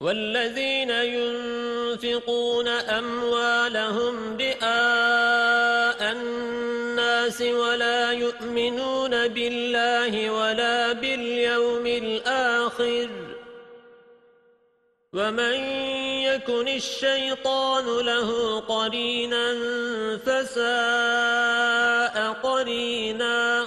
والذين ينفقون أموالهم بآء الناس ولا يؤمنون بالله ولا باليوم الآخر ومن يكن الشيطان له قرينا فساء قرينا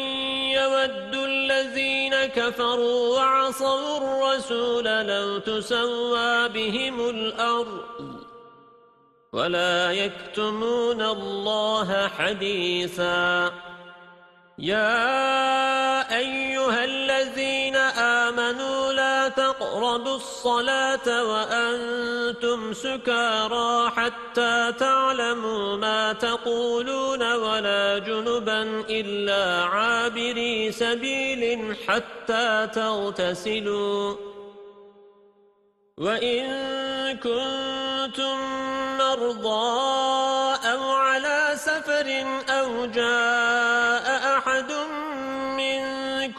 يَوَدُّ الذين كفروا وعصوا الرسول لو تسوى بهم الأرض ولا يكتمون الله حديثا يا أيها الذين تقربوا الصلاة وأنتم سكارى حتى تعلموا ما تقولون ولا جنبا إلا عابري سبيل حتى تغتسلوا. وإن كنتم مرضى أو على سفر أو جاء أحد منكم